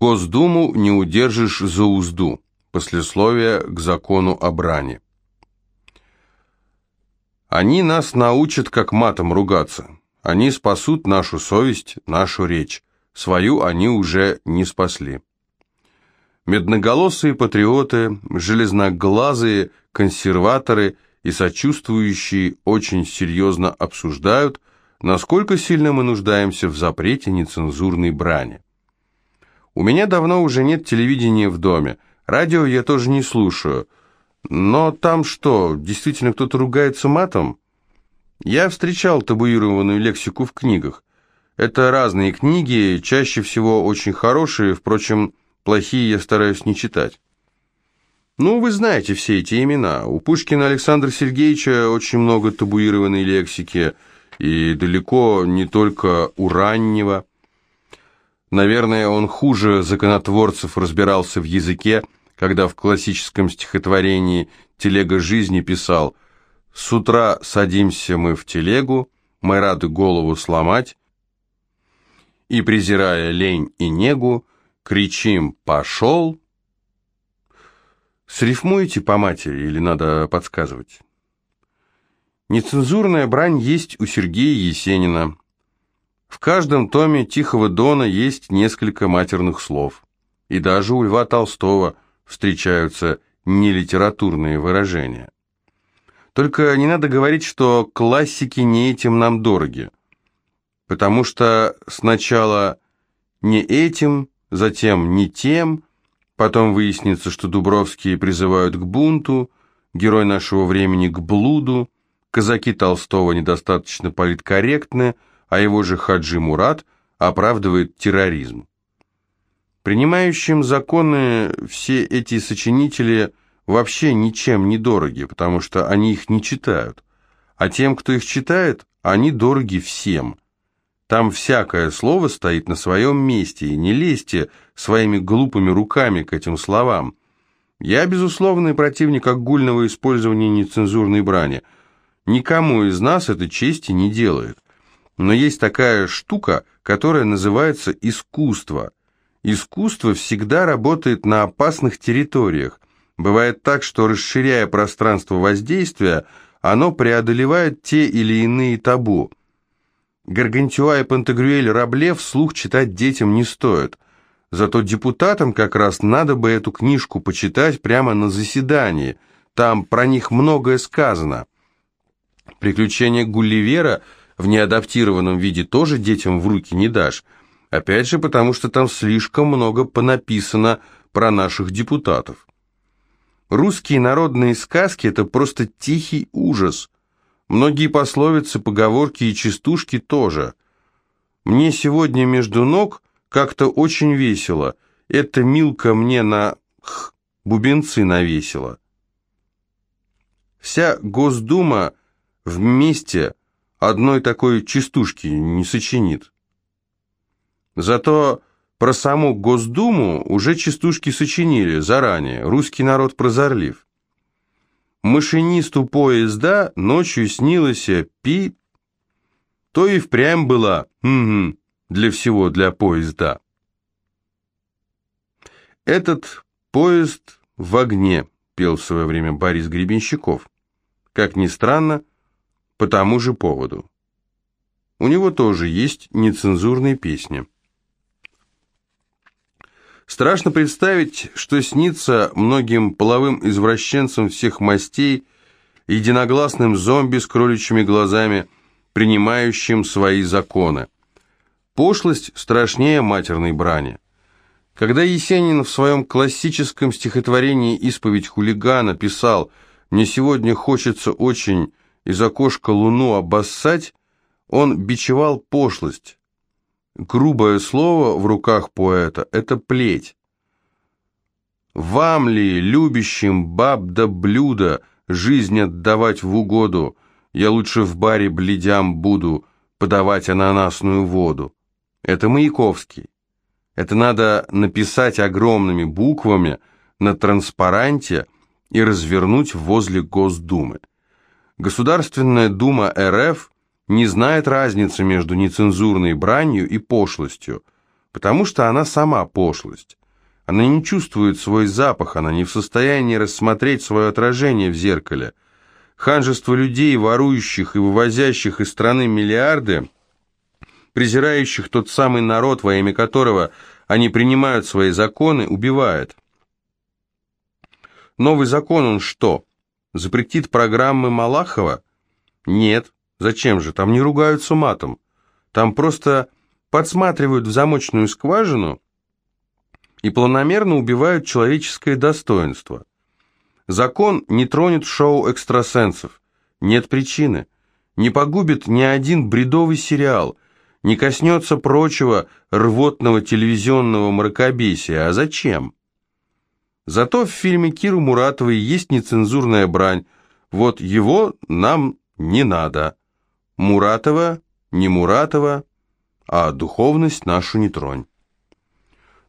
Госдуму не удержишь за узду. Послесловие к закону о брани. Они нас научат, как матом ругаться. Они спасут нашу совесть, нашу речь. Свою они уже не спасли. Медноголосые патриоты, железноглазые консерваторы и сочувствующие очень серьезно обсуждают, насколько сильно мы нуждаемся в запрете нецензурной брани. У меня давно уже нет телевидения в доме, радио я тоже не слушаю – но там что, действительно кто-то ругается матом? Я встречал табуированную лексику в книгах. Это разные книги, чаще всего очень хорошие, впрочем, плохие я стараюсь не читать. Ну, вы знаете все эти имена. У Пушкина Александра Сергеевича очень много табуированной лексики, и далеко не только у раннего. Наверное, он хуже законотворцев разбирался в языке, когда в классическом стихотворении «Телега жизни» писал «С утра садимся мы в телегу, мы рады голову сломать, и, презирая лень и негу, кричим «Пошел!» Срифмуете по матери или надо подсказывать? Нецензурная брань есть у Сергея Есенина. В каждом томе «Тихого дона» есть несколько матерных слов. И даже у Льва Толстого – встречаются нелитературные выражения. Только не надо говорить, что классики не этим нам дороги, потому что сначала не этим, затем не тем, потом выяснится, что Дубровские призывают к бунту, герой нашего времени к блуду, казаки Толстого недостаточно политкорректны, а его же Хаджи Мурат оправдывает терроризм. Принимающим законы все эти сочинители вообще ничем не дороги, потому что они их не читают. А тем, кто их читает, они дороги всем. Там всякое слово стоит на своем месте, и не лезьте своими глупыми руками к этим словам. Я безусловный противник огульного использования нецензурной брани. Никому из нас это чести не делает. Но есть такая штука, которая называется искусство – Искусство всегда работает на опасных территориях. Бывает так, что расширяя пространство воздействия, оно преодолевает те или иные табу. Гаргантюа и Пантагрюэль Рабле вслух читать детям не стоит. Зато депутатам как раз надо бы эту книжку почитать прямо на заседании. Там про них многое сказано. Приключения Гулливера в неадаптированном виде тоже детям в руки не дашь. Опять же, потому что там слишком много понаписано про наших депутатов. Русские народные сказки – это просто тихий ужас. Многие пословицы, поговорки и частушки тоже. Мне сегодня между ног как-то очень весело. Это Милка мне на х, бубенцы навесила. Вся Госдума вместе одной такой частушки не сочинит. Зато про саму Госдуму уже частушки сочинили заранее, русский народ прозорлив. Машинисту поезда ночью снилось пи, то и впрямь была, угу, для всего, для поезда. Этот поезд в огне, пел в свое время Борис Гребенщиков. Как ни странно, по тому же поводу. У него тоже есть нецензурные песни. Страшно представить, что снится многим половым извращенцам всех мастей, единогласным зомби с кроличьими глазами, принимающим свои законы. Пошлость страшнее матерной брани. Когда Есенин в своем классическом стихотворении «Исповедь хулигана» писал «Мне сегодня хочется очень из окошка луну обоссать», он бичевал пошлость, Грубое слово в руках поэта – это плеть. Вам ли, любящим баб да блюда, жизнь отдавать в угоду? Я лучше в баре бледям буду подавать ананасную воду. Это Маяковский. Это надо написать огромными буквами на транспаранте и развернуть возле Госдумы. Государственная дума РФ – не знает разницы между нецензурной бранью и пошлостью. потому что она сама пошлость. Она не чувствует свой запах, она не в состоянии рассмотреть свое отражение в зеркале. Ханжество людей, ворующих и вывозящих из страны миллиарды, презирающих тот самый народ, во имя которого они принимают свои законы, убивает. Новый закон он что? Запретит программы Малахова? Нет. Зачем же? Там не ругаются матом. Там просто подсматривают в замочную скважину и планомерно убивают человеческое достоинство. Закон не тронет шоу экстрасенсов. Нет причины. Не погубит ни один бредовый сериал, не коснется прочего рвотного телевизионного мракобесия. А зачем? Зато в фильме Киры Муратовой есть нецензурная брань. Вот его нам не надо. Муратова, не Муратова, а духовность нашу не тронь.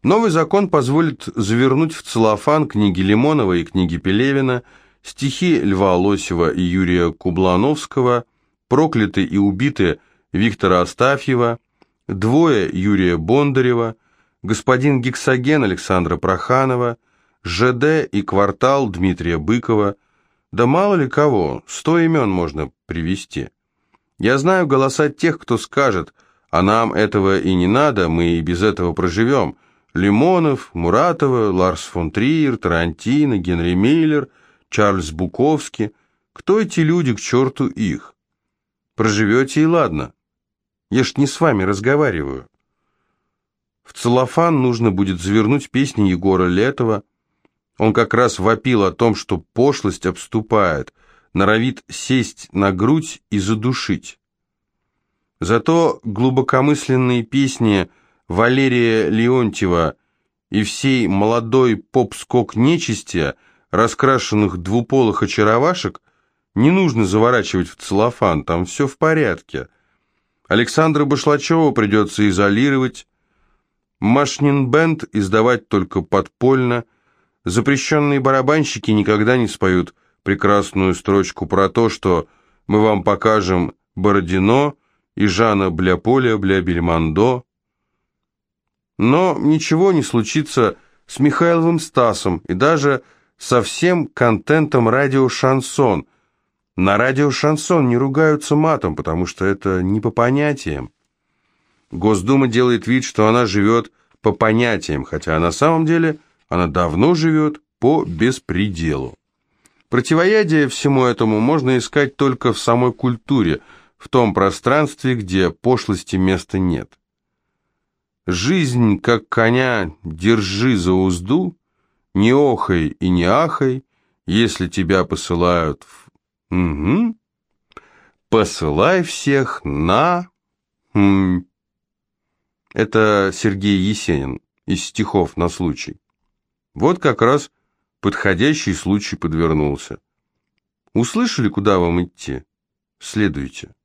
Новый закон позволит завернуть в целлофан книги Лимонова и книги Пелевина, стихи Льва Лосева и Юрия Кублановского, «Прокляты и убиты» Виктора Астафьева, «Двое» Юрия Бондарева, «Господин Гексоген» Александра Проханова – ЖД и квартал Дмитрия Быкова, да мало ли кого, сто имен можно привести. Я знаю голоса тех, кто скажет, а нам этого и не надо, мы и без этого проживем. Лимонов, Муратова, Ларс фон Триер, Тарантино, Генри Миллер, Чарльз Буковский. Кто эти люди, к черту их? Проживете и ладно. Я ж не с вами разговариваю. В целлофан нужно будет завернуть песни Егора Летова, он как раз вопил о том, что пошлость обступает, норовит сесть на грудь и задушить. Зато глубокомысленные песни Валерия Леонтьева и всей молодой поп-скок нечисти, раскрашенных двуполых очаровашек, не нужно заворачивать в целлофан, там все в порядке. Александра Башлачева придется изолировать, Машнин Бенд издавать только подпольно – Запрещенные барабанщики никогда не споют прекрасную строчку про то, что мы вам покажем Бородино и Жана Бля-Поля Бля-Бельмондо. Но ничего не случится с Михайловым Стасом и даже со всем контентом радио «Шансон». На радио «Шансон» не ругаются матом, потому что это не по понятиям. Госдума делает вид, что она живет по понятиям, хотя на самом деле – она давно живет по беспределу. Противоядие всему этому можно искать только в самой культуре, в том пространстве, где пошлости места нет. Жизнь, как коня, держи за узду, не охай и не ахай, если тебя посылают в... Угу. Посылай всех на... Хм. Это Сергей Есенин из стихов на случай. Вот как раз подходящий случай подвернулся. Услышали, куда вам идти? Следуйте.